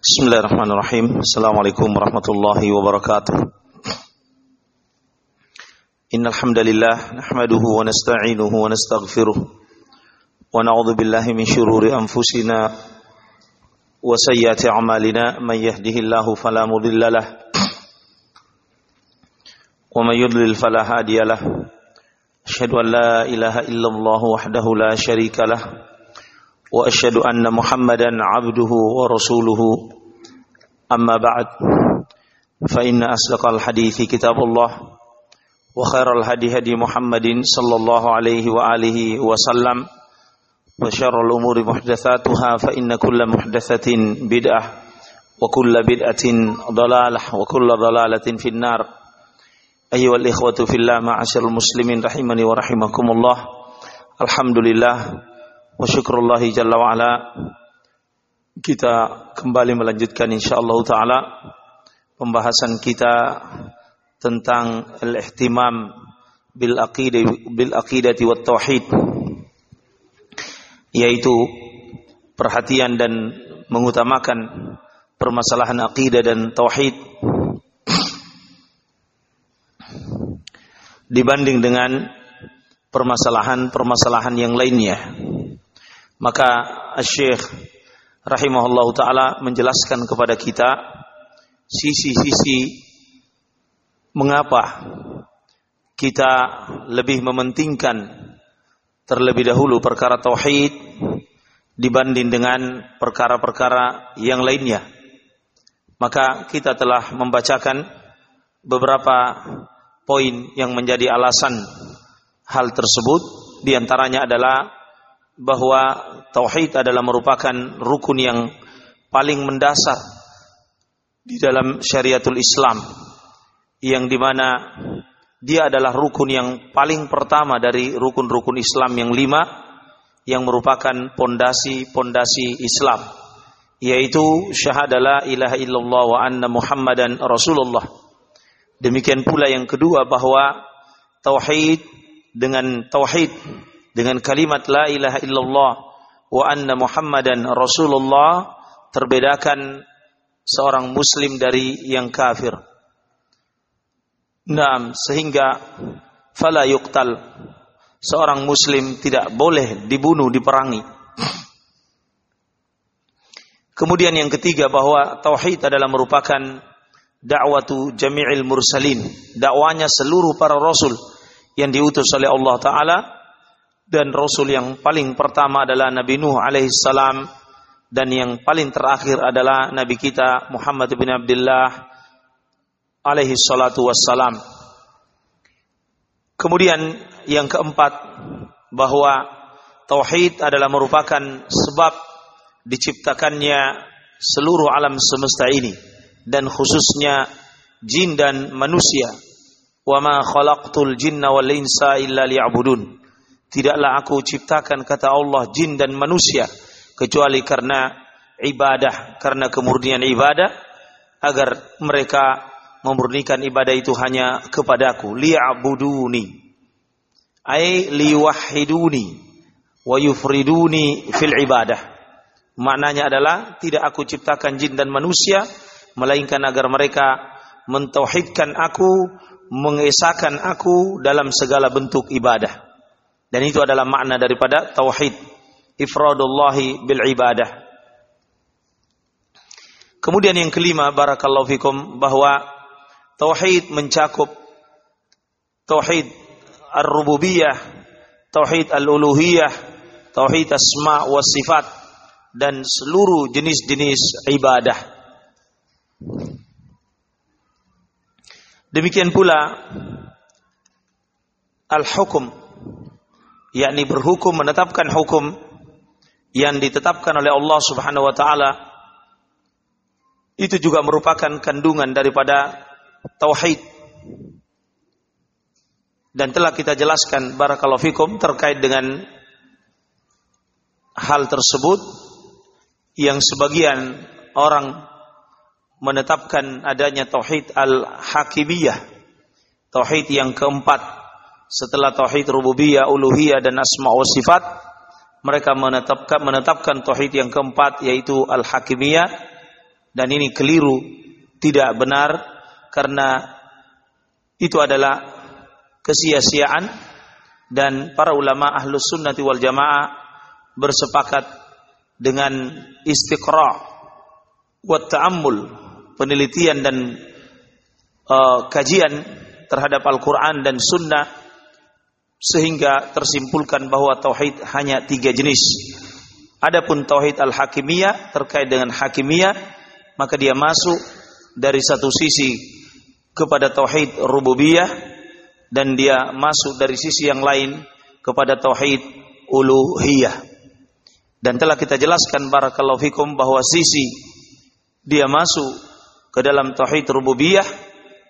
Bismillahirrahmanirrahim. Assalamualaikum warahmatullahi wabarakatuh. Innal hamdalillah nahmaduhu wa nasta'inuhu wa nastaghfiruh wa na'udzu billahi min shururi anfusina wa sayyiati a'malina man yahdihillahu fala mudilla lah wa man yudlil fala hadiya lah. Ashhadu an la ilaha illallah wahdahu la sharika lah. لا شريك له وأشهد أن محمدا عبده ورسوله أما بعد فإن أصدق الحديث كتاب الله وخير الهدي هدي محمد صلى الله عليه وآله وسلم وشر الأمور محدثاتها فإن كل محدثة بدعة وكل بدعة ضلالة وكل ضلالة في النار أيها الإخوة في الله معاشر المسلمين رحمني ورحمكم الله الحمد لله wa syukrullahi jalla wa ala kita kembali melanjutkan insyaallah taala pembahasan kita tentang al-ihtimam bil aqidah bil aqidati wat tauhid yaitu perhatian dan mengutamakan permasalahan akidah dan tauhid dibanding dengan permasalahan-permasalahan yang lainnya. Maka Syekh rahimahullah taala menjelaskan kepada kita sisi-sisi mengapa kita lebih mementingkan terlebih dahulu perkara tauhid dibanding dengan perkara-perkara yang lainnya. Maka kita telah membacakan beberapa poin yang menjadi alasan hal tersebut di antaranya adalah bahwa tauhid adalah merupakan rukun yang paling mendasar di dalam syariatul Islam yang di mana dia adalah rukun yang paling pertama dari rukun-rukun Islam yang lima yang merupakan pondasi-pondasi Islam yaitu syahadalah ilaha illallah wa anna muhammadan rasulullah. Demikian pula yang kedua bahwa tauhid dengan tauhid dengan kalimat la ilaha illallah wa anna muhammadan rasulullah terbedakan seorang muslim dari yang kafir. Naam, sehingga fala yuqtal seorang muslim tidak boleh dibunuh, diperangi. Kemudian yang ketiga bahwa tauhid adalah merupakan dakwatu jami'il mursalin, dakwanya seluruh para rasul yang diutus oleh Allah taala dan rasul yang paling pertama adalah Nabi Nuh alaihissalam dan yang paling terakhir adalah Nabi kita Muhammad bin Abdullah alaihi salatu wassalam. Kemudian yang keempat bahwa tauhid adalah merupakan sebab diciptakannya seluruh alam semesta ini dan khususnya jin dan manusia. Wa ma khalaqtul jinna wal insa illa liya'budun. Tidaklah aku ciptakan kata Allah jin dan manusia kecuali karena ibadah, karena kemurnian ibadah agar mereka memurnikan ibadah itu hanya kepadaku liya'buduni ay liwahiduni. Wa yufriduni fil ibadah. Maknanya adalah tidak aku ciptakan jin dan manusia melainkan agar mereka mentauhidkan aku mengesahkan aku dalam segala bentuk ibadah dan itu adalah makna daripada tauhid. Ifradullahi bil ibadah. Kemudian yang kelima barakallahu fikum bahwa Tauhid mencakup tauhid ar-rububiyah, tauhid al-uluhiyah, tauhid asma wa sifat dan seluruh jenis-jenis ibadah. Demikian pula al-hukum yakni berhukum menetapkan hukum yang ditetapkan oleh Allah Subhanahu wa taala itu juga merupakan kandungan daripada tauhid. Dan telah kita jelaskan barakallahu fikum terkait dengan hal tersebut yang sebagian orang menetapkan adanya tauhid al-hakimiyah. Tauhid yang keempat setelah tauhid rububiyah, uluhiyah dan asma wa sifat mereka menetapkan menetapkan tauhid yang keempat yaitu al-hakimiyah. Dan ini keliru, tidak benar karena itu adalah kesia-siaan. Dan para ulama ahlus sunnati wal jamaah bersepakat dengan istiqra wa ta'ammul penelitian dan uh, kajian terhadap Al-Quran dan Sunnah sehingga tersimpulkan bahwa tauhid hanya tiga jenis. Adapun tauhid al-hakimiyah terkait dengan hakimiyah maka dia masuk dari satu sisi kepada tauhid rububiyah dan dia masuk dari sisi yang lain kepada tauhid uluhiyah. Dan telah kita jelaskan barakallahu fikum bahwa sisi dia masuk ke dalam tauhid rububiyah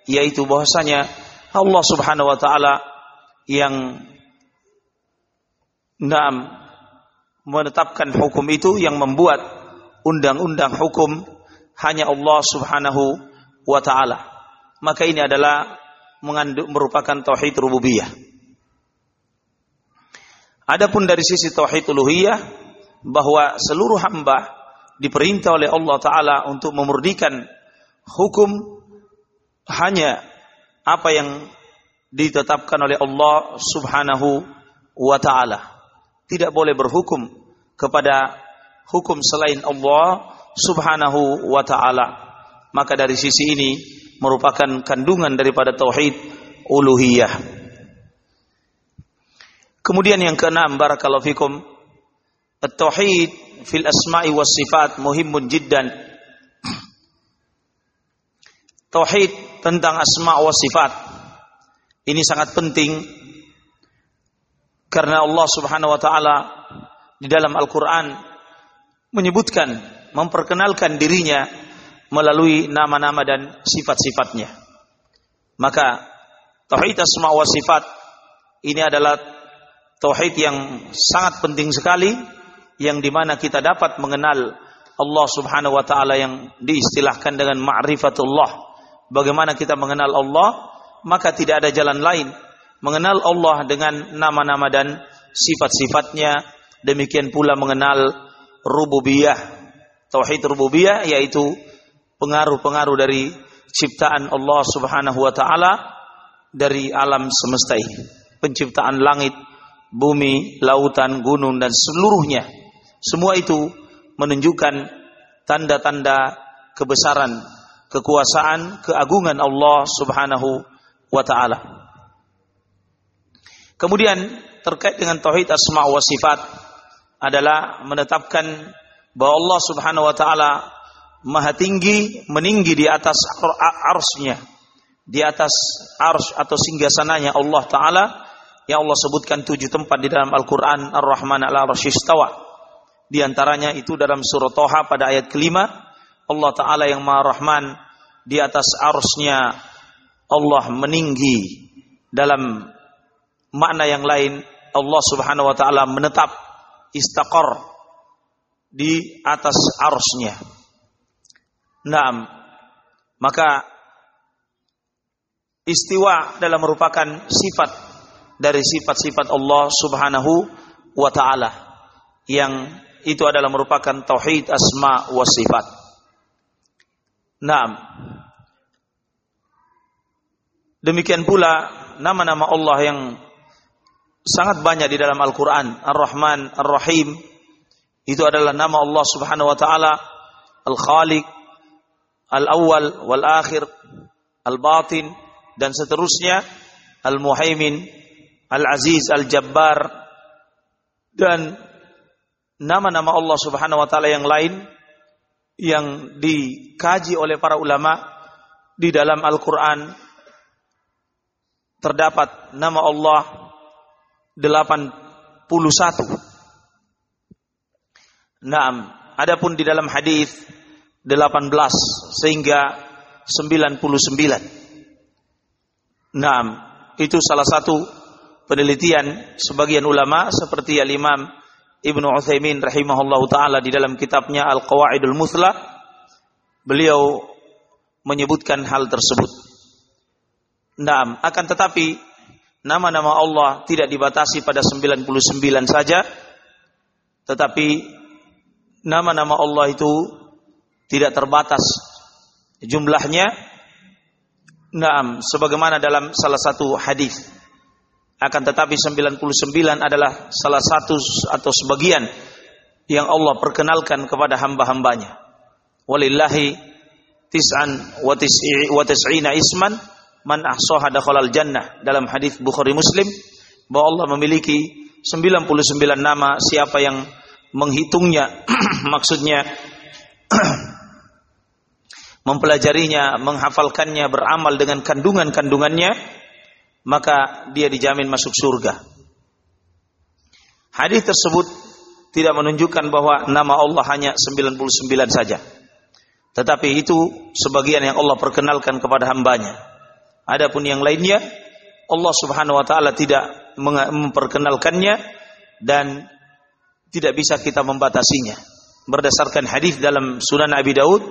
yaitu bahwasanya Allah Subhanahu wa taala yang Naam menetapkan hukum itu yang membuat undang-undang hukum hanya Allah Subhanahu wa taala. Maka ini adalah mengandung merupakan tauhid rububiyah. Adapun dari sisi tauhid uluhiyah bahwa seluruh hamba diperintah oleh Allah taala untuk memurnikan hukum hanya apa yang ditetapkan oleh Allah Subhanahu wa taala tidak boleh berhukum kepada hukum selain Allah Subhanahu wa taala. Maka dari sisi ini merupakan kandungan daripada tauhid uluhiyah. Kemudian yang keenam barakallahu fikum at-tauhid fil asma'i was sifat muhimun jiddan. Tauhid tentang asma wa sifat ini sangat penting karena Allah Subhanahu wa taala di dalam Al-Qur'an menyebutkan, memperkenalkan dirinya melalui nama-nama dan sifat-sifatnya. Maka tauhid asma wa sifat ini adalah tauhid yang sangat penting sekali yang di mana kita dapat mengenal Allah Subhanahu wa taala yang diistilahkan dengan ma'rifatullah. Bagaimana kita mengenal Allah, maka tidak ada jalan lain. Mengenal Allah dengan nama-nama dan sifat-sifatnya. Demikian pula mengenal rububiyah. Tauhid rububiyah yaitu pengaruh-pengaruh dari ciptaan Allah Subhanahu wa taala dari alam semesta ini. Penciptaan langit bumi lautan gunung dan seluruhnya. Semua itu menunjukkan tanda-tanda kebesaran kekuasaan keagungan Allah Subhanahu wa taala Kemudian terkait dengan tauhid asma wa sifat adalah menetapkan bahwa Allah Subhanahu wa taala maha tinggi, meninggi di atas arsnya, di atas ars atau singgasananya Allah taala yang Allah sebutkan tujuh tempat di dalam Al-Qur'an Ar-Rahman ala arsyistawa. Di antaranya itu dalam surah Toha pada ayat kelima Allah taala yang maha rahman di atas arsnya Allah meninggi dalam makna yang lain Allah Subhanahu wa taala menetap istaqar di atas arsnya. Naam. Maka istiwa adalah merupakan sifat dari sifat-sifat Allah Subhanahu wa taala yang itu adalah merupakan tauhid asma wa sifat. Naam. Demikian pula nama-nama Allah yang sangat banyak di dalam Al-Quran. Ar-Rahman, Ar-Rahim. Itu adalah nama Allah subhanahu wa ta'ala. Al-Khaliq, Al-Awwal, Wal-Akhir, Al-Batin, dan seterusnya. Al-Muhaimin, Al-Aziz, Al-Jabbar, dan nama-nama Allah subhanahu wa ta'ala yang lain yang dikaji oleh para ulama di dalam Al-Quran terdapat nama Allah 81. Naam, adapun di dalam hadis 18 sehingga 99. Naam, itu salah satu penelitian sebagian ulama seperti Al-Imam Ibnu Utsaimin rahimahullahu taala di dalam kitabnya Al-Qawaidul Muthla beliau menyebutkan hal tersebut. Naam, akan tetapi nama-nama Allah tidak dibatasi pada 99 saja tetapi nama-nama Allah itu tidak terbatas jumlahnya. Naam, sebagaimana dalam salah satu hadis. Akan tetapi 99 adalah salah satu atau sebagian yang Allah perkenalkan kepada hamba-hambanya. Walillahi tis'an wa tis'ina isman man ahsaha dakhalal jannah dalam hadis Bukhari Muslim bahwa Allah memiliki 99 nama siapa yang menghitungnya maksudnya mempelajarinya, menghafalkannya, beramal dengan kandungan-kandungannya, maka dia dijamin masuk surga. Hadis tersebut tidak menunjukkan bahwa nama Allah hanya 99 saja. Tetapi itu sebagian yang Allah perkenalkan kepada hambanya. Adapun yang lainnya, Allah subhanahu wa ta'ala tidak memperkenalkannya dan tidak bisa kita membatasinya. Berdasarkan hadis dalam Sunan Abi Daud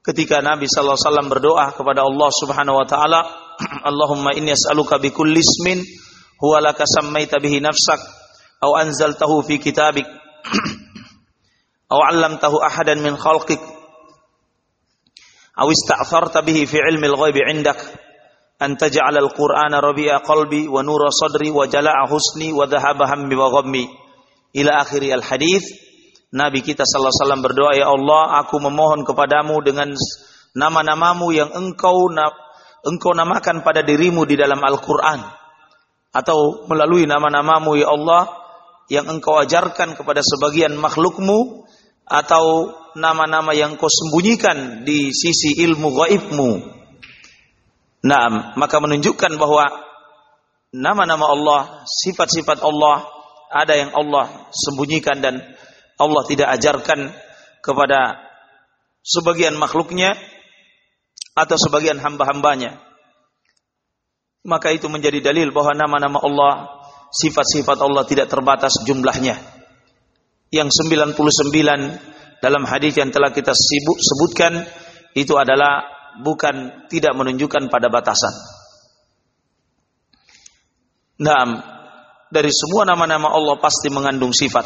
ketika Nabi sallallahu alaihi wasallam berdoa kepada Allah Subhanahu wa taala, Allahumma inni as'aluka bi kulli ismin huwa laka sammaita bihi nafsak aw anzaltahu fi kitabik aw 'allamtahu ahadan min khalqik aw ista'tharta bihi fi 'ilmi al-ghaib 'indak an taj'al al-Qur'ana rabi'a qalbi wa nura sadri wa jala'a husni wa dhahaba hammi wa ghammi ila akhiri al hadis Nabi kita sallallahu alaihi wasallam berdoa ya Allah aku memohon kepadamu dengan nama-namamu yang engkau engkau namakan pada dirimu di dalam Al-Qur'an atau melalui nama-namamu ya Allah yang engkau ajarkan kepada sebagian makhlukmu atau nama-nama yang kau sembunyikan di sisi ilmu gaibmu. Nah, maka menunjukkan bahwa nama-nama Allah, sifat-sifat Allah ada yang Allah sembunyikan dan Allah tidak ajarkan kepada sebagian makhluknya atau sebagian hamba-hambanya. Maka itu menjadi dalil bahwa nama-nama Allah, sifat-sifat Allah tidak terbatas jumlahnya. Yang 99 dalam hadis yang telah kita sibuk sebutkan itu adalah bukan tidak menunjukkan pada batasan. Nah, dari semua nama-nama Allah pasti mengandung sifat.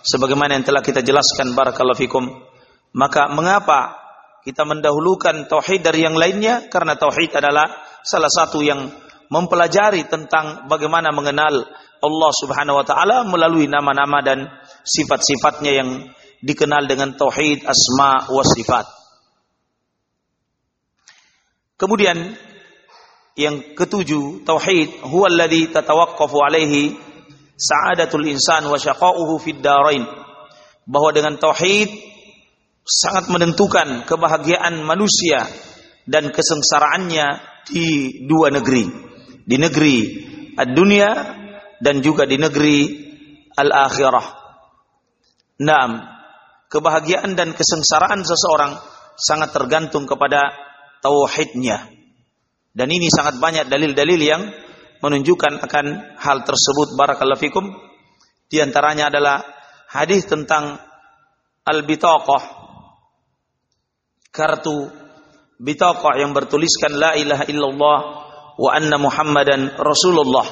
Sebagaimana yang telah kita jelaskan barakallahu fikum. Maka mengapa kita mendahulukan tauhid dari yang lainnya? Karena tauhid adalah salah satu yang mempelajari tentang bagaimana mengenal Allah Subhanahu wa taala melalui nama-nama dan sifat-sifatnya yang dikenal dengan tauhid asma wa sifat. Kemudian yang ketujuh, tauhid huwa tatawaqqafu alaihi sa'adatul insan wa syaqa'uhu fid darain. Bahwa dengan tauhid sangat menentukan kebahagiaan manusia dan kesengsaraannya di dua negeri. Di negeri dunia dan juga di negeri al-akhirah. Naam, kebahagiaan dan kesengsaraan seseorang sangat tergantung kepada tauhidnya. Dan ini sangat banyak dalil-dalil yang menunjukkan akan hal tersebut barakallahu fikum. Di antaranya adalah hadis tentang al-bitaqah kartu bitaqah yang bertuliskan la ilaha illallah wa anna muhammadan rasulullah.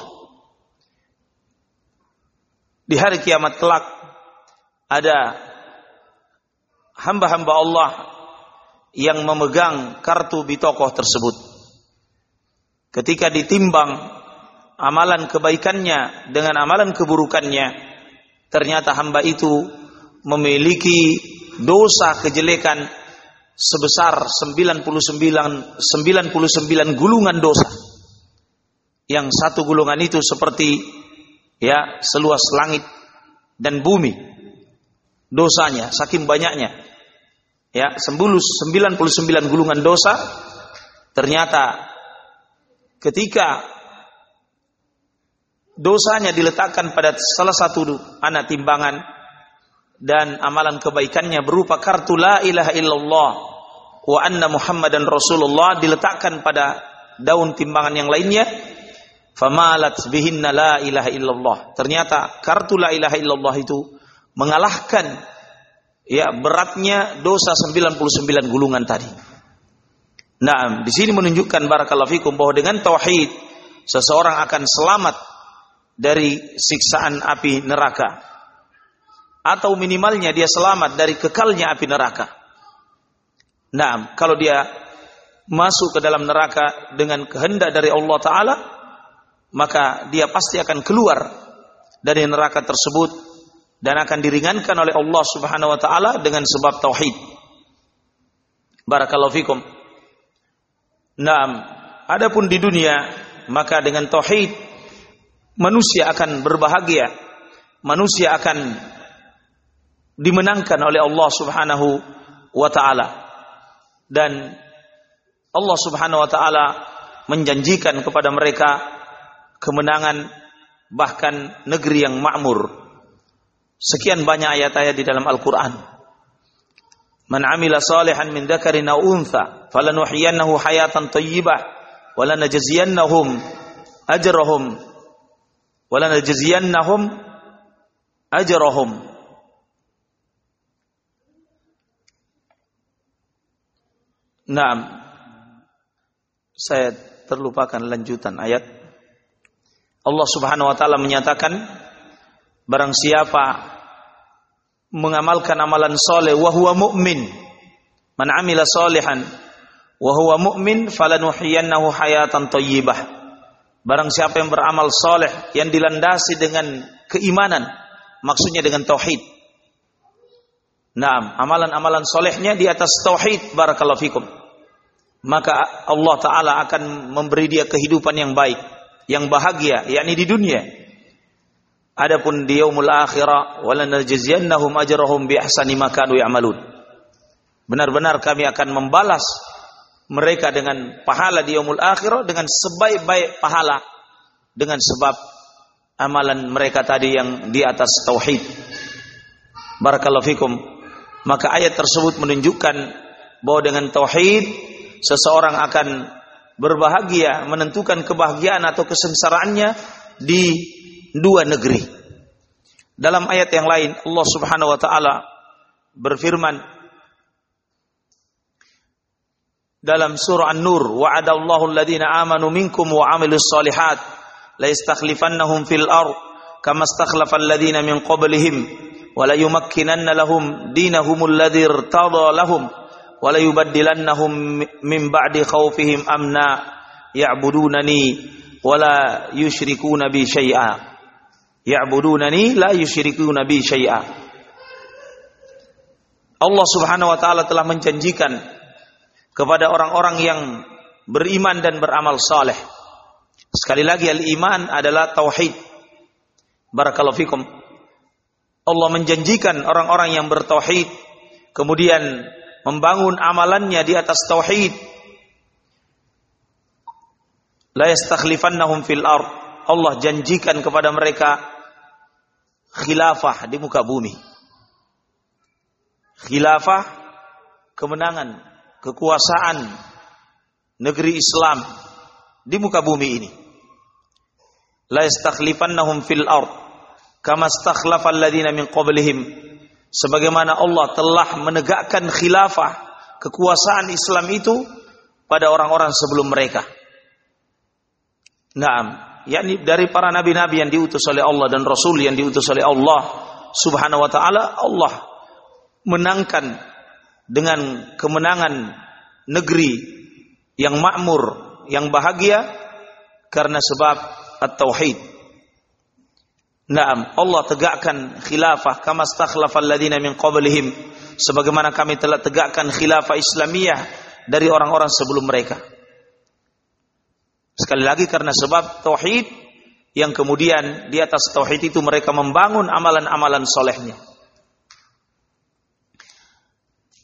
Di hari kiamat kelak ada hamba-hamba Allah yang memegang kartu bitokoh tersebut ketika ditimbang amalan kebaikannya dengan amalan keburukannya, ternyata hamba itu memiliki dosa kejelekan sebesar 99 99 gulungan dosa. Yang satu gulungan itu seperti ya seluas langit dan bumi. Dosanya saking banyaknya. Ya, 99 gulungan dosa. Ternyata ketika dosanya diletakkan pada salah satu anak timbangan dan amalan kebaikannya berupa kartu la ilaha illallah wa anna muhammadan rasulullah diletakkan pada daun timbangan yang lainnya famalat bihinna la ilaha illallah. Ternyata kartu la ilaha illallah itu mengalahkan ya beratnya dosa 99 gulungan tadi Nah, di sini menunjukkan barakallahu fikum bahwa dengan tauhid seseorang akan selamat dari siksaan api neraka. Atau minimalnya dia selamat dari kekalnya api neraka. Nah, kalau dia masuk ke dalam neraka dengan kehendak dari Allah Ta'ala, maka dia pasti akan keluar dari neraka tersebut dan akan diringankan oleh Allah Subhanahu wa taala dengan sebab tauhid. Barakallahu fikum. Naam, adapun di dunia maka dengan tauhid manusia akan berbahagia. Manusia akan dimenangkan oleh Allah Subhanahu wa taala. Dan Allah Subhanahu wa taala menjanjikan kepada mereka kemenangan bahkan negeri yang makmur. Sekian banyak ayat-ayat di dalam Al-Qur'an. Man amila salihan min dzakarin aw untha falanuhyiyannahu hayatan thayyibah wa lanajziyannahum ajrahum wa lanajziyannahum ajrahum Naam saya terlupakan lanjutan ayat. Allah Subhanahu wa taala menyatakan barang siapa mengamalkan amalan soleh wa huwa mu'min man amila solihan wa huwa mu'min falanuhyiyannahu hayatan thayyibah barang siapa yang beramal soleh yang dilandasi dengan keimanan maksudnya dengan tauhid. Naam, amalan-amalan solehnya di atas tauhid barakallahu fikum. Maka Allah taala akan memberi dia kehidupan yang baik, yang bahagia, yakni di dunia. Adapun di yaumul akhirah walanajziyannahum ajrahum bi ahsani ma kanu ya'malun. Benar-benar kami akan membalas mereka dengan pahala di yaumul akhirah dengan sebaik-baik pahala dengan sebab amalan mereka tadi yang di atas tauhid. Barakallahu fikum. Maka ayat tersebut menunjukkan bahwa dengan tauhid seseorang akan berbahagia menentukan kebahagiaan atau kesengsaraannya di dua negeri. Dalam ayat yang lain Allah Subhanahu wa taala berfirman dalam surah An-Nur wa'adallahu alladhina amanu minkum wa 'amilus solihat la yastakhlifannahum fil ard kama istakhlafa alladhina min qablihim wa la yumakkinanna lahum dinahum alladhi irtada lahum wala yubaddilannahum min ba'di khawfihim amna ya'budunani wala yusyrikuna bi syai'a ya'budunani la yusyrikuna bi syai'a Allah Subhanahu wa taala telah menjanjikan kepada orang-orang yang beriman dan beramal saleh. Sekali lagi al-iman adalah tauhid. Barakallahu fikum. Allah menjanjikan orang-orang yang bertauhid kemudian membangun amalannya di atas tauhid la yastakhlifannahum fil ard Allah janjikan kepada mereka khilafah di muka bumi. Khilafah kemenangan kekuasaan negeri Islam di muka bumi ini. La yastakhlifannahum fil ard kama stakhlafa alladhina min qablihim. Sebagaimana Allah telah menegakkan khilafah kekuasaan Islam itu pada orang-orang sebelum mereka. Naam, yakni dari para nabi-nabi yang diutus oleh Allah dan rasul yang diutus oleh Allah Subhanahu wa taala, Allah menangkan dengan kemenangan negeri yang makmur, yang bahagia karena sebab at-tauhid. Naam, Allah tegakkan khilafah kama stakhlafal ladina min qablihim sebagaimana kami telah tegakkan khilafah Islamiyah dari orang-orang sebelum mereka. Sekali lagi karena sebab tauhid yang kemudian di atas tauhid itu mereka membangun amalan-amalan solehnya.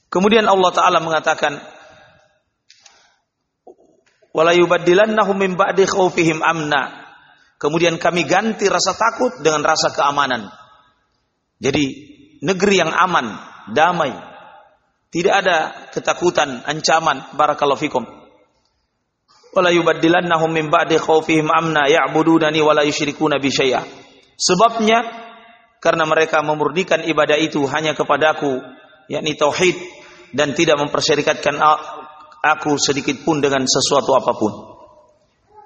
Kemudian Allah Taala mengatakan, "Walayubadilannahum min ba'di khawfihim amna." Kemudian kami ganti rasa takut dengan rasa keamanan. Jadi negeri yang aman, damai, tidak ada ketakutan, ancaman, barakallahu fikum. Wala yubaddilannahum min ba'di amna ya'budunani wala bi syai'a. Sebabnya karena mereka memurnikan ibadah itu hanya kepadaku, yakni tauhid dan tidak mempersyarikatkan aku sedikit pun dengan sesuatu apa pun.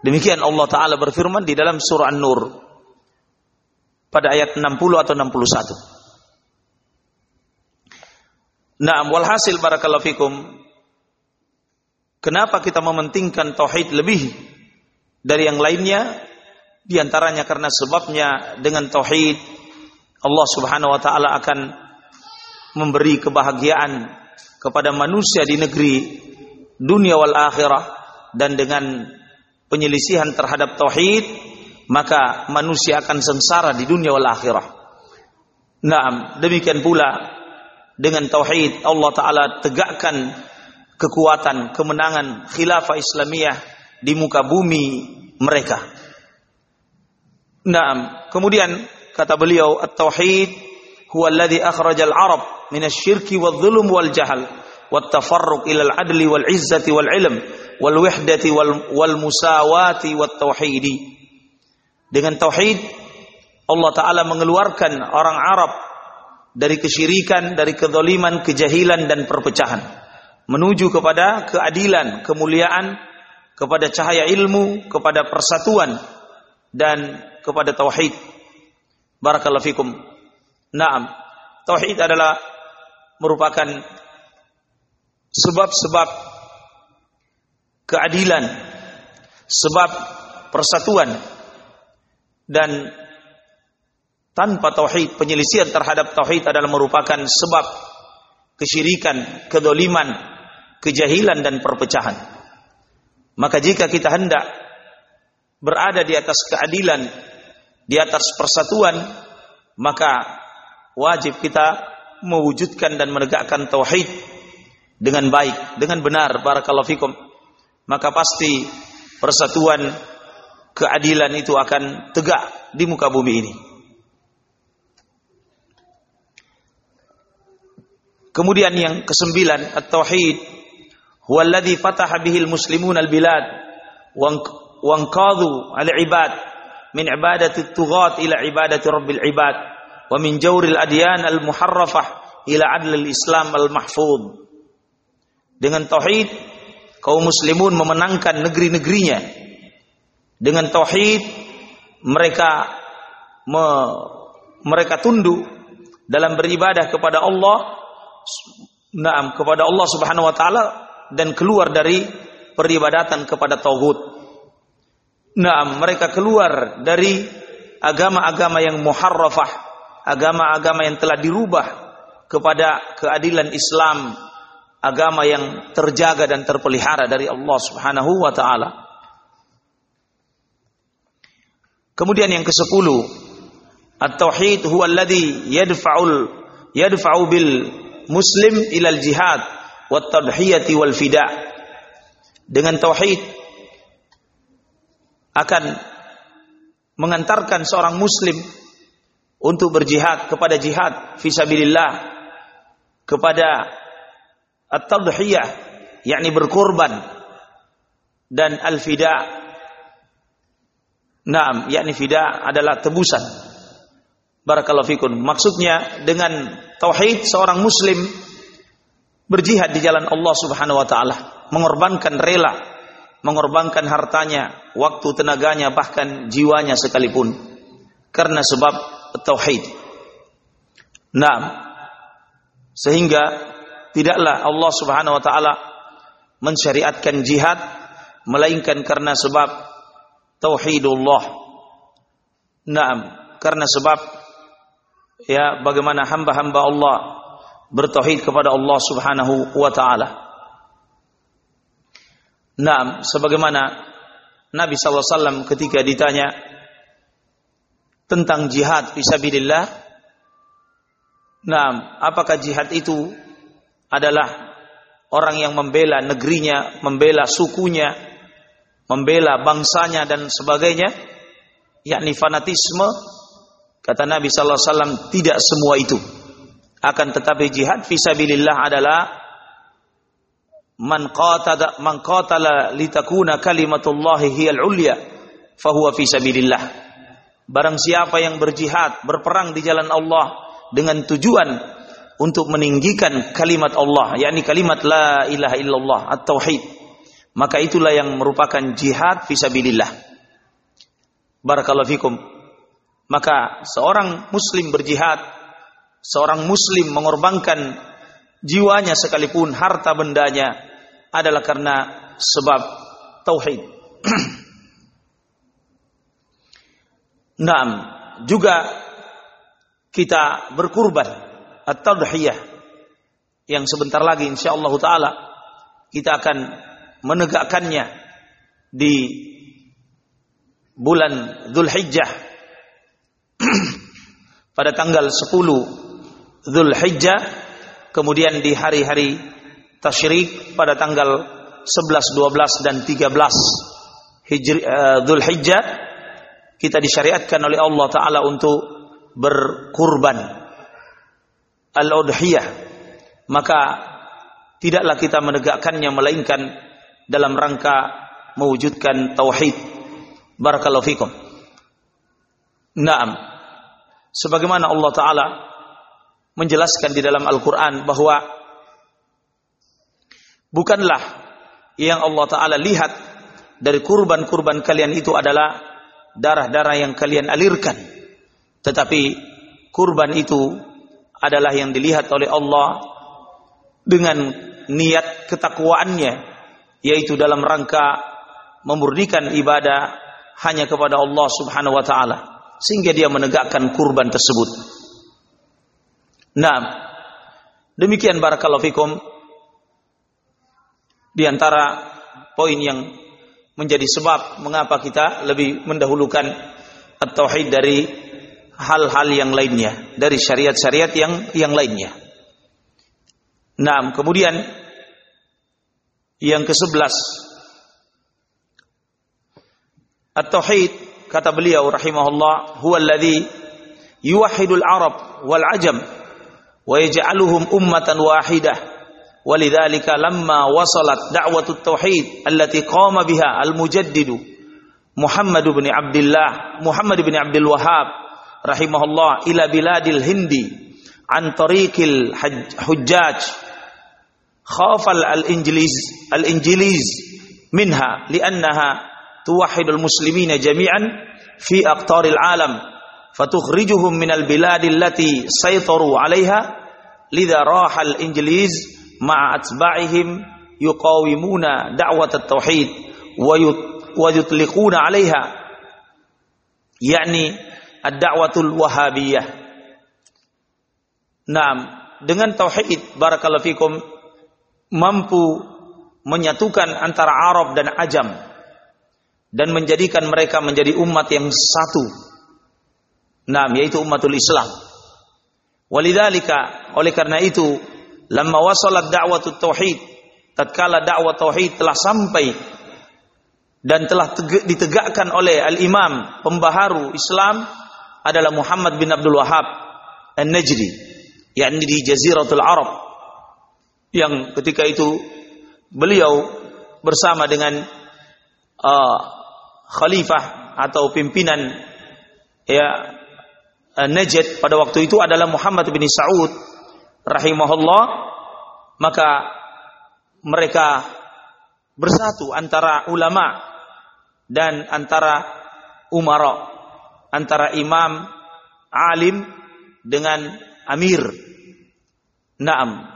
Demikian Allah Ta'ala berfirman di dalam surah An-Nur pada ayat 60 atau 61. Nah, walhasil barakallahu fikum Kenapa kita mementingkan tauhid lebih dari yang lainnya? Di antaranya karena sebabnya dengan tauhid Allah Subhanahu wa taala akan memberi kebahagiaan kepada manusia di negeri dunia wal akhirah dan dengan penyelisihan terhadap tauhid maka manusia akan sengsara di dunia wal akhirah. Naam, demikian pula dengan tauhid Allah taala tegakkan kekuatan, kemenangan khilafah Islamiyah di muka bumi mereka. Naam. Kemudian kata beliau at-tauhid huwa alladhi akhrajal arab min asy-syirki wadh-dhulm wal jahl wat tafarruq ila al-adli wal izzati wal ilm wal wihdati wal, wal musawati wat tauhidi. Dengan tauhid Allah taala mengeluarkan orang Arab dari kesyirikan, dari kezaliman, kejahilan dan perpecahan menuju kepada keadilan, kemuliaan, kepada cahaya ilmu, kepada persatuan dan kepada tauhid. Barakallahu fikum. Naam. Tauhid adalah merupakan sebab-sebab keadilan, sebab persatuan dan tanpa tauhid penyelisihan terhadap tauhid adalah merupakan sebab kesyirikan, kedoliman, kejahilan dan perpecahan. Maka jika kita hendak berada di atas keadilan, di atas persatuan, maka wajib kita mewujudkan dan menegakkan tauhid dengan baik, dengan benar barakallahu fikum. Maka pasti persatuan keadilan itu akan tegak di muka bumi ini. Kemudian yang kesembilan, at-tauhid huwa alladhi fataha bihil muslimun al-bilad wa anqadhu al-ibad min ibadati tughat ila ibadati rabbil ibad wa min jawril adyan al muharrafah ila adlil islam al mahfud dengan tauhid kaum muslimun memenangkan negeri-negerinya. Dengan tauhid mereka me, mereka tunduk dalam beribadah kepada Allah Naam kepada Allah Subhanahu wa taala dan keluar dari peribadatan kepada tauhid Nah, mereka keluar dari agama-agama yang muharrafah, agama-agama yang telah dirubah kepada keadilan Islam, agama yang terjaga dan terpelihara dari Allah Subhanahu wa taala. Kemudian yang ke-10, at-tauhid huwa alladhi yadfa'ul yadfa'u bil muslim ilal jihad wat tadhiyati wal fida. Dengan tauhid akan mengantarkan seorang muslim untuk berjihad kepada jihad fisabilillah kepada at-tadhiyah yakni berkorban dan al-fida Naam, yakni fida adalah tebusan. Barakallahu fikun. Maksudnya dengan tauhid seorang muslim berjihad di jalan Allah Subhanahu wa taala, mengorbankan rela mengorbankan hartanya, waktu tenaganya, bahkan jiwanya sekalipun karena sebab tauhid. Nah, sehingga tidaklah Allah Subhanahu wa taala mensyariatkan jihad melainkan karena sebab tauhidullah. Naam, karena sebab ya bagaimana hamba-hamba Allah bertauhid kepada Allah Subhanahu wa taala. Nah, sebagaimana Nabi SAW ketika ditanya tentang jihad fisabilillah, nah, apakah jihad itu adalah orang yang membela negerinya, membela sukunya, membela bangsanya dan sebagainya, yakni fanatisme, kata Nabi SAW tidak semua itu. Akan tetapi jihad fisabilillah adalah man qatala man qatala litakuna kalimatullahi hiyal ulya fahuwa fi sabilillah barang siapa yang berjihad berperang di jalan Allah dengan tujuan untuk meninggikan kalimat Allah yakni kalimat la ilaha illallah at-tauhid maka itulah yang merupakan jihad fisabilillah. Barakallahu fikum. Maka seorang muslim berjihad seorang muslim mengorbankan jiwanya sekalipun harta bendanya adalah karena sebab tauhid. Naam, juga kita berkurban atau dahiyah yang sebentar lagi insyaallah taala kita akan menegakkannya di bulan Zulhijjah pada tanggal 10 Zulhijjah kemudian di hari-hari tasyrik pada tanggal 11, 12 dan 13 Hijri, uh, Zulhijjah kita disyariatkan oleh Allah Ta'ala untuk berkurban. Al-udhiyah maka tidaklah kita menegakkannya melainkan dalam rangka mewujudkan tauhid. Barakallahu fikum. Naam. Sebagaimana Allah taala menjelaskan di dalam Al-Qur'an bahwa bukanlah yang Allah taala lihat dari kurban-kurban kalian itu adalah darah-darah yang kalian alirkan. Tetapi kurban itu adalah yang dilihat oleh Allah dengan niat ketakwaannya yaitu dalam rangka memurnikan ibadah hanya kepada Allah Subhanahu wa taala sehingga dia menegakkan kurban tersebut. Nah, demikian barakallahu fikum. Di antara poin yang menjadi sebab mengapa kita lebih mendahulukan at-tauhid dari hal-hal yang lainnya, dari syariat-syariat yang yang lainnya. Nah, kemudian yang ke-11 At-tauhid kata beliau rahimahullah huwa alladhi yuwahhidul arab wal ajam wa yaj'aluhum ummatan wahidah. Walidhalika lamma wasalat da'watut tauhid allati qama biha al-mujaddidu. Muhammad bin Abdullah Muhammad bin Abdul Wahab rahimahullah ila biladil hindi an tariqil hujjaj. Khafal al-injiliz al-injiliz minha li'annaha tuwahidul muslimina jami'an fi aqtaril alam fatukhrijuhum minal biladil lati saytaru 'alaiha lidza rahal injiliz ma'a atba'ihim yuqawimuna da'wat at-tauhid wa 'alaiha. Yakni ad-da'watul wahabiyah. Naam, dengan tauhid barakalafikum mampu menyatukan antara Arab dan Ajam dan menjadikan mereka menjadi umat yang satu. Naam, yaitu umatul Islam. Walidzalika oleh karena itu Lama wasalat da'watut tauhid, tatkala dakwah tauhid telah sampai dan telah ditegakkan oleh al-imam pembaharu Islam adalah Muhammad bin Abdul Wahab An-Najdi, yakni di Jaziratul Arab yang ketika itu beliau bersama dengan uh, khalifah atau pimpinan ya Najd pada waktu itu adalah Muhammad bin Saud rahimahullah. Maka mereka bersatu antara ulama dan antara umara antara imam alim dengan amir. Naam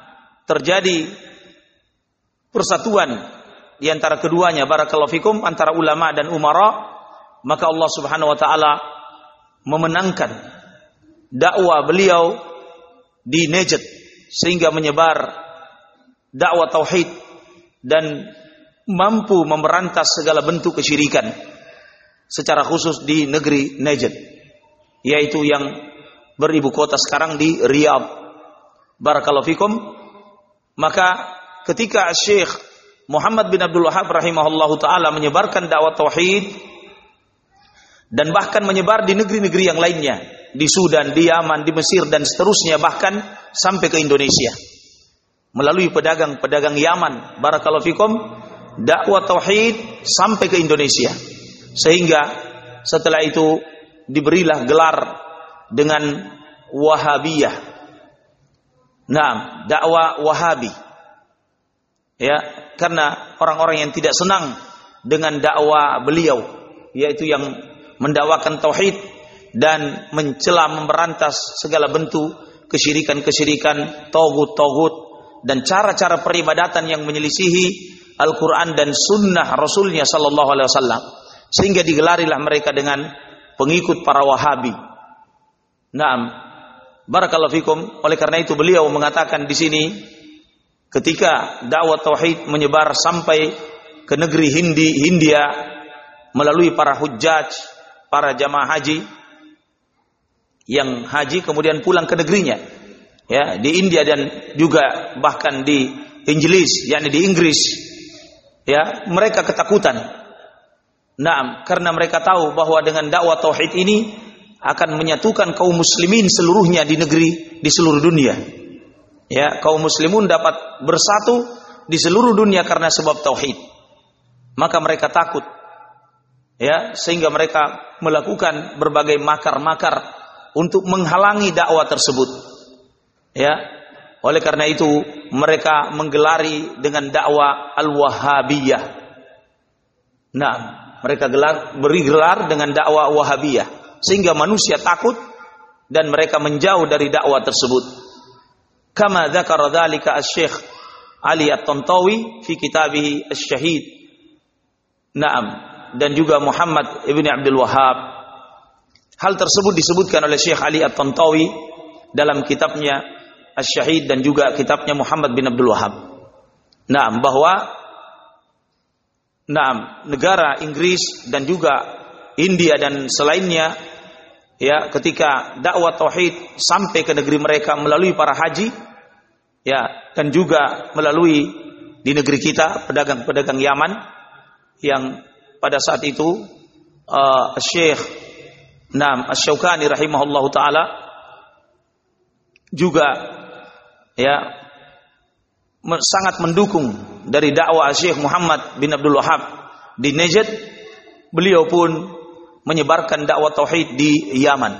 terjadi persatuan di antara keduanya barakallahu fikum antara ulama dan umara. Maka Allah Subhanahu wa taala memenangkan dakwah beliau di Najd sehingga menyebar dakwah tauhid dan mampu memberantas segala bentuk kesyirikan secara khusus di negeri Najd yaitu yang beribu kota sekarang di Riyadh. Barakallahu fikum. Maka ketika Syekh Muhammad bin Abdul Wahab rahimahullahu taala menyebarkan dakwah tauhid dan bahkan menyebar di negeri-negeri yang lainnya di Sudan, di Yaman, di Mesir dan seterusnya bahkan sampai ke Indonesia. Melalui pedagang-pedagang Yaman, barakallahu fikum, dakwah tauhid sampai ke Indonesia. Sehingga setelah itu diberilah gelar dengan Wahabiyah. Nah, dakwah Wahabi. Ya, karena orang-orang yang tidak senang dengan dakwah beliau yaitu yang mendakwakan tauhid dan mencela memberantas segala bentuk kesyirikan-kesyirikan, togut-togut dan cara-cara peribadatan yang menyelisihi Al-Quran dan Sunnah Rasulnya Sallallahu Alaihi Wasallam sehingga digelarilah mereka dengan pengikut para Wahabi. Naam, barakallahu fikum. Oleh karena itu beliau mengatakan di sini ketika dakwah tauhid menyebar sampai ke negeri Hindi, Hindia melalui para hujjaj, para jamaah haji yang haji kemudian pulang ke negerinya. Ya, di India dan juga bahkan di Inggris, yakni di Inggris. Ya, mereka ketakutan. Nah, karena mereka tahu bahwa dengan dakwah tauhid ini akan menyatukan kaum muslimin seluruhnya di negeri di seluruh dunia. Ya, kaum muslimun dapat bersatu di seluruh dunia karena sebab tauhid. Maka mereka takut. Ya, sehingga mereka melakukan berbagai makar-makar untuk menghalangi dakwah tersebut. Ya. Oleh karena itu mereka menggelari dengan dakwah Al-Wahhabiyah. Nah, mereka gelar beri gelar dengan dakwah Wahabiyah sehingga manusia takut dan mereka menjauh dari dakwah tersebut. Kama dzakara dzalika Asy-Syaikh Ali At-Tantawi fi kitabih Asy-Syahid. Naam, dan juga Muhammad Ibn Abdul Wahhab Hal tersebut disebutkan oleh Syekh Ali At-Tantawi dalam kitabnya Asy-Syahid dan juga kitabnya Muhammad bin Abdul Wahab. Nah, bahwa nah, negara Inggris dan juga India dan selainnya ya ketika dakwah tauhid sampai ke negeri mereka melalui para haji ya dan juga melalui di negeri kita pedagang-pedagang Yaman yang pada saat itu uh, Syekh Naam, Asy-Syaukani rahimahullahu taala juga ya sangat mendukung dari dakwah Syekh Muhammad bin Abdul Wahab di Najd. Beliau pun menyebarkan dakwah tauhid di Yaman.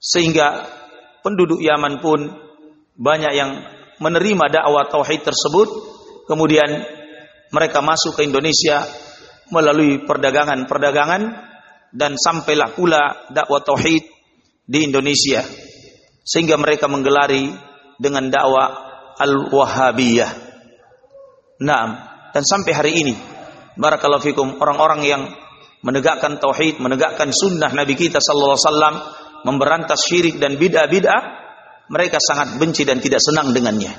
Sehingga penduduk Yaman pun banyak yang menerima dakwah tauhid tersebut, kemudian mereka masuk ke Indonesia melalui perdagangan-perdagangan dan sampailah pula dakwah tauhid di Indonesia sehingga mereka menggelari dengan dakwah al-wahhabiyah. Naam, dan sampai hari ini barakallahu fikum orang-orang yang menegakkan tauhid, menegakkan sunnah Nabi kita sallallahu alaihi wasallam, memberantas syirik dan bid'ah-bid'ah, mereka sangat benci dan tidak senang dengannya.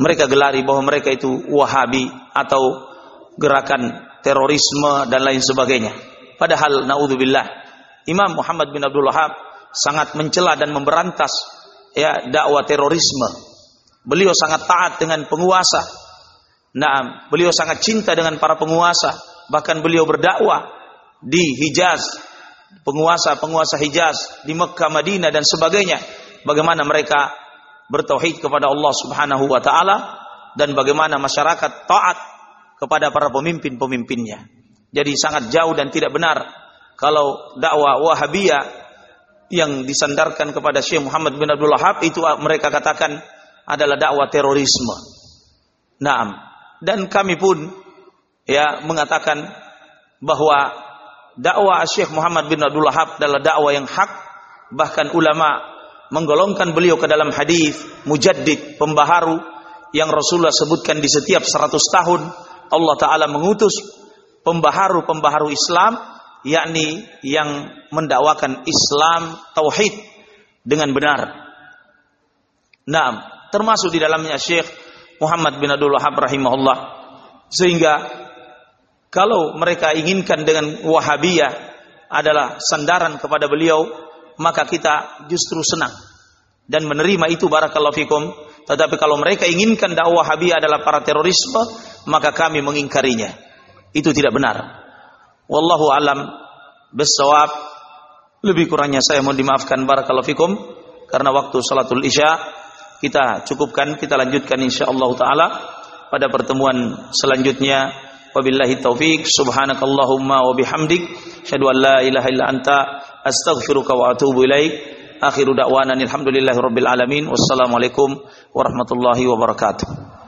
Mereka gelari bahwa mereka itu Wahabi atau gerakan terorisme dan lain sebagainya. Padahal naudzubillah Imam Muhammad bin Abdul Wahab sangat mencela dan memberantas ya dakwah terorisme. Beliau sangat taat dengan penguasa. Nah, beliau sangat cinta dengan para penguasa. Bahkan beliau berdakwah di Hijaz, penguasa-penguasa Hijaz di Mekah, Madinah dan sebagainya. Bagaimana mereka bertauhid kepada Allah Subhanahu wa taala dan bagaimana masyarakat taat kepada para pemimpin-pemimpinnya. Jadi sangat jauh dan tidak benar kalau dakwah Wahabiyah yang disandarkan kepada Syekh Muhammad bin Abdul Wahab itu mereka katakan adalah dakwah terorisme. Naam. Dan kami pun ya mengatakan bahwa dakwah Syekh Muhammad bin Abdul Wahab adalah dakwah yang hak bahkan ulama menggolongkan beliau ke dalam hadis mujaddid pembaharu yang Rasulullah sebutkan di setiap 100 tahun Allah taala mengutus pembaharu-pembaharu Islam yakni yang mendakwakan Islam tauhid dengan benar. Nah, termasuk di dalamnya Syekh Muhammad bin Abdul Wahab rahimahullah. Sehingga kalau mereka inginkan dengan Wahabiyah adalah sandaran kepada beliau, maka kita justru senang dan menerima itu barakallahu fikum. Tetapi kalau mereka inginkan dakwah Wahabiyah adalah para terorisme, maka kami mengingkarinya itu tidak benar. Wallahu alam bisawab. Lebih kurangnya saya mohon dimaafkan. Barakallahu fikum. Karena waktu salatul isya kita cukupkan kita lanjutkan insyaallah taala pada pertemuan selanjutnya. Wabillahi taufik subhanakallahumma wa bihamdik. Syadu an la ilaha illa anta. Astaghfiruka wa atubu ilaik. Akhiru da'wana alhamdulillahi rabbil alamin. Wassalamualaikum warahmatullahi wabarakatuh